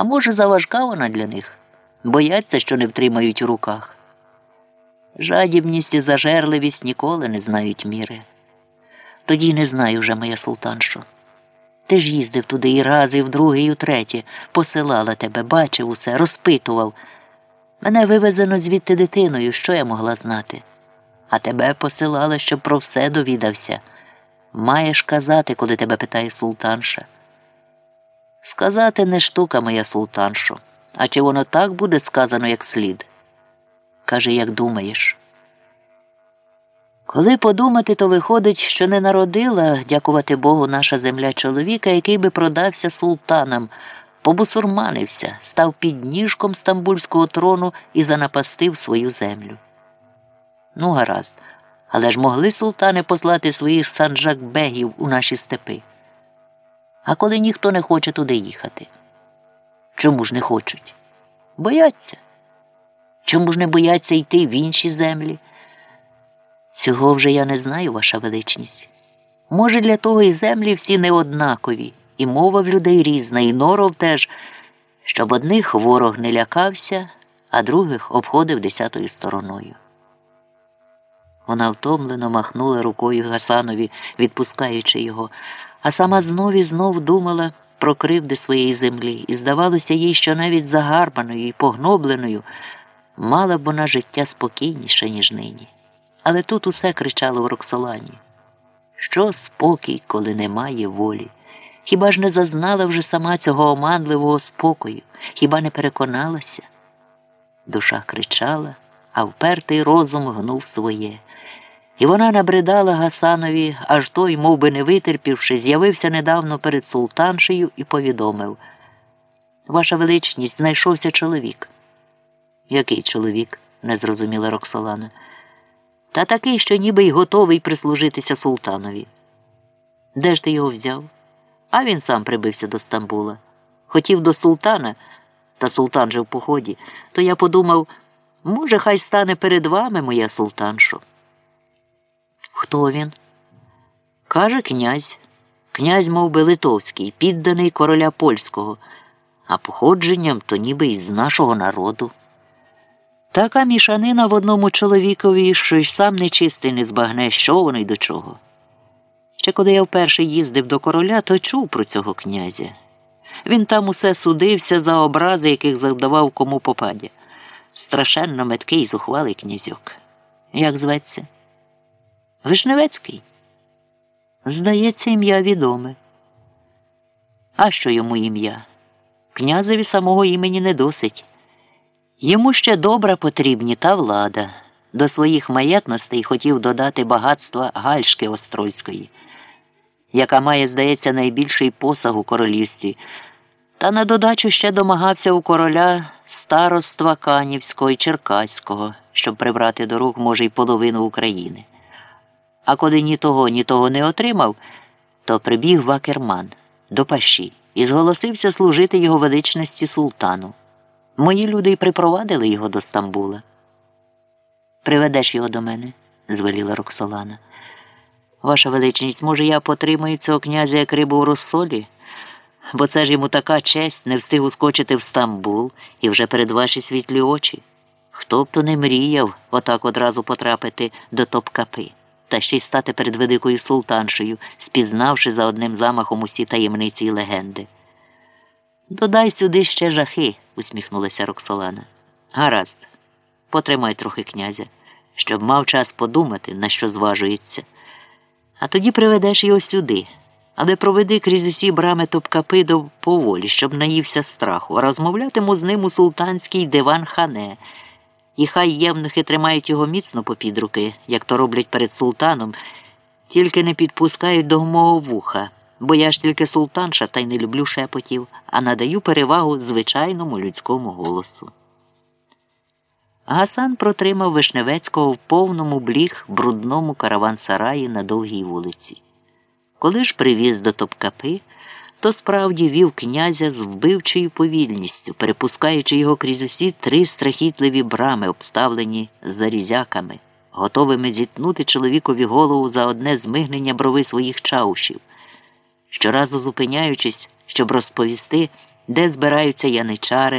А може, заважка вона для них, бояться, що не втримають у руках. Жадібність і зажерливість ніколи не знають міри. Тоді не знаю вже, моя султаншо. Ти ж їздив туди і раз, і вдруге, і втретє, посилала тебе, бачив усе, розпитував. Мене вивезено звідти дитиною, що я могла знати? А тебе посилала, щоб про все довідався. Маєш казати, коли тебе питає султанша. Сказати не штука, моя султаншо, а чи воно так буде сказано, як слід? Каже, як думаєш. Коли подумати, то виходить, що не народила, дякувати Богу, наша земля чоловіка, який би продався султанам, побусурманився, став під ніжком стамбульського трону і занапастив свою землю. Ну, гаразд, але ж могли султани послати своїх санджакбегів у наші степи. А коли ніхто не хоче туди їхати? Чому ж не хочуть? Бояться. Чому ж не бояться йти в інші землі? Цього вже я не знаю, ваша величність. Може, для того і землі всі неоднакові, і мова в людей різна, і норов теж, щоб одних ворог не лякався, а других обходив десятою стороною. Вона втомлено махнула рукою Гасанові, відпускаючи його, а сама знов і знов думала про кривди своєї землі, і здавалося їй, що навіть загарбаною і погнобленою мала б вона життя спокійніше, ніж нині. Але тут усе кричало в Роксолані. Що спокій, коли немає волі? Хіба ж не зазнала вже сама цього оманливого спокою, хіба не переконалася? Душа кричала, а впертий розум гнув своє. І вона набридала Гасанові, аж той, мов би не витерпівши, з'явився недавно перед султаншею і повідомив Ваша величність знайшовся чоловік. Який чоловік? не зрозуміла Роксолана. Та такий, що ніби й готовий прислужитися султанові. Де ж ти його взяв? А він сам прибився до Стамбула. Хотів до султана, та султан же в поході, то я подумав, може, хай стане перед вами, моя султаншо. Хто він? Каже князь. Князь мов би литовський, підданий короля польського, а походженням то ніби із нашого народу. Така мішанина в одному чоловікові, що й сам нечистий не збагне, що воно й до чого. Ще коли я вперше їздив до короля, то чув про цього князя. Він там усе судився за образи, яких завдавав кому попадя. Страшенно меткий зухвалий князьок. Як зветься? Вишневецький? Здається, ім'я відоме. А що йому ім'я? Князеві самого імені не досить. Йому ще добра потрібні та влада. До своїх маєтностей хотів додати багатства Гальшки Острозької, яка має, здається, найбільший посаг у королівстві, та на додачу ще домагався у короля староства Канівського і Черкаського, щоб прибрати до рук, може, й половину України. А коли ні того, ні того не отримав, то прибіг Вакерман до паші і зголосився служити його величності султану. Мої люди й припровадили його до Стамбула. Приведеш його до мене, звеліла Роксолана. Ваша величність, може, я потримаю цього князя як рибу в розсолі, бо це ж йому така честь не встиг ускочити в Стамбул і вже перед ваші світлі очі. Хто б то не мріяв отак одразу потрапити до Топкапи, та ще й стати перед великою султаншею, спізнавши за одним замахом усі таємниці й легенди. Додай сюди ще жахи, усміхнулася Роксолана. Гаразд, потримай трохи князя, щоб мав час подумати, на що зважується. А тоді приведеш його сюди, але проведи крізь усі брами топкапи до поволі, щоб наївся страху, а розмовлятиму з ним у султанський диван хане. І хай євнухи тримають його міцно попід руки, як то роблять перед султаном, тільки не підпускають до мого вуха бо я ж тільки султанша та й не люблю шепотів, а надаю перевагу звичайному людському голосу. Гасан протримав Вишневецького в повному бліг брудному караван-сараї на довгій вулиці. Коли ж привіз до топкапи, то справді вів князя з вбивчою повільністю, перепускаючи його крізь усі три страхітливі брами, обставлені зарізяками, готовими зітнути чоловікові голову за одне змигнення брови своїх чаушів щоразу зупиняючись, щоб розповісти, де збираються яничари.